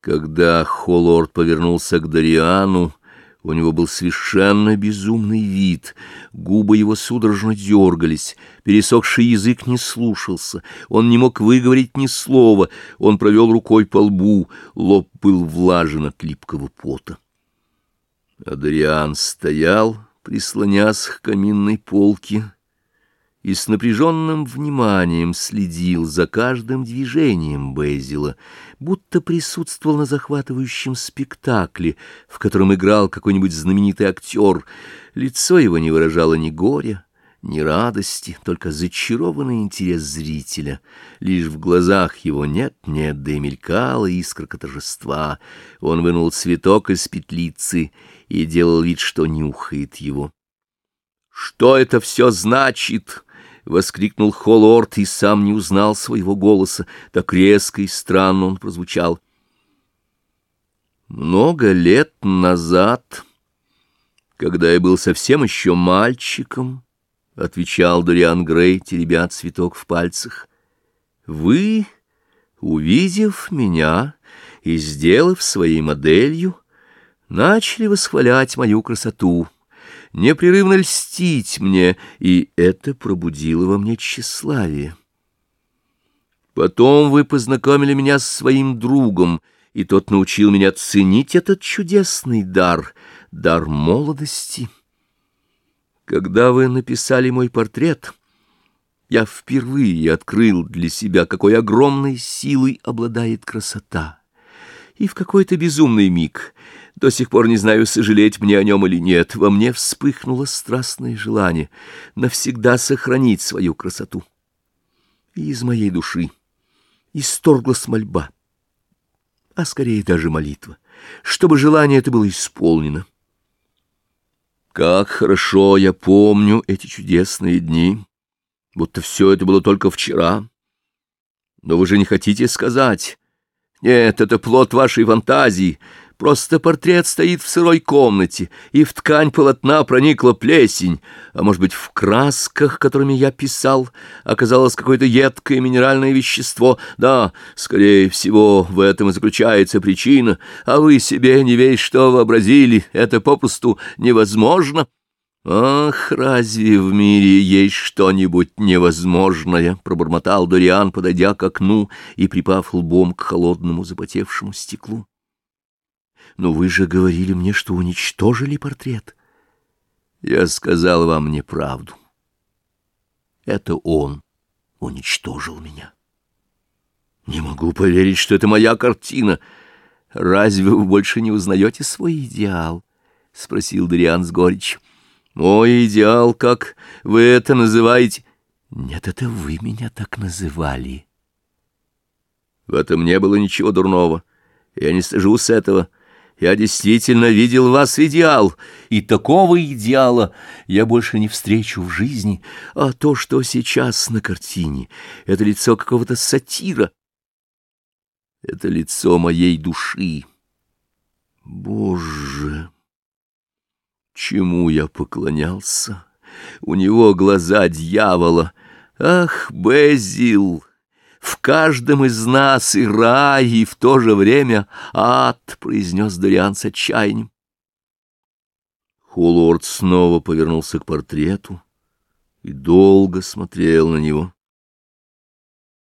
Когда Холлорд повернулся к Дариану, у него был совершенно безумный вид, губы его судорожно дергались, пересохший язык не слушался, он не мог выговорить ни слова, он провел рукой по лбу, лоб был влажен от липкого пота. Адриан стоял, прислонясь к каминной полке, и с напряженным вниманием следил за каждым движением Безила, будто присутствовал на захватывающем спектакле, в котором играл какой-нибудь знаменитый актер. Лицо его не выражало ни горя, ни радости, только зачарованный интерес зрителя. Лишь в глазах его нет-нет, да и мелькала искорка торжества. Он вынул цветок из петлицы и делал вид, что нюхает его. «Что это все значит?» — воскликнул Холлорд и сам не узнал своего голоса. Так резко и странно он прозвучал. Много лет назад, когда я был совсем еще мальчиком, — отвечал Дориан Грей, теребя цветок в пальцах, — вы, увидев меня и сделав своей моделью, начали восхвалять мою красоту — непрерывно льстить мне, и это пробудило во мне тщеславие. Потом вы познакомили меня с своим другом, и тот научил меня ценить этот чудесный дар, дар молодости. Когда вы написали мой портрет, я впервые открыл для себя, какой огромной силой обладает красота. И в какой-то безумный миг до сих пор не знаю, сожалеть мне о нем или нет. Во мне вспыхнуло страстное желание навсегда сохранить свою красоту. И из моей души исторглась мольба, а скорее даже молитва, чтобы желание это было исполнено. Как хорошо я помню эти чудесные дни, будто все это было только вчера. Но вы же не хотите сказать... Нет, это плод вашей фантазии, Просто портрет стоит в сырой комнате, и в ткань полотна проникла плесень, а может быть, в красках, которыми я писал, оказалось какое-то едкое минеральное вещество. Да, скорее всего, в этом и заключается причина, а вы себе не весь что вообразили, это попросту невозможно». «Ах, разве в мире есть что-нибудь невозможное?» — пробормотал Дориан, подойдя к окну и припав лбом к холодному запотевшему стеклу. Но вы же говорили мне, что уничтожили портрет. Я сказал вам неправду. Это он уничтожил меня. Не могу поверить, что это моя картина. Разве вы больше не узнаете свой идеал? — спросил Дариан с горечью. Мой идеал, как вы это называете? Нет, это вы меня так называли. В этом не было ничего дурного. Я не стыжусь этого. Я действительно видел вас идеал, и такого идеала я больше не встречу в жизни, а то, что сейчас на картине, это лицо какого-то сатира. Это лицо моей души. Боже, чему я поклонялся? У него глаза дьявола. Ах, Безил! В каждом из нас и рай, и в то же время ад, — произнес Дориан с отчаянием. Хулорд снова повернулся к портрету и долго смотрел на него.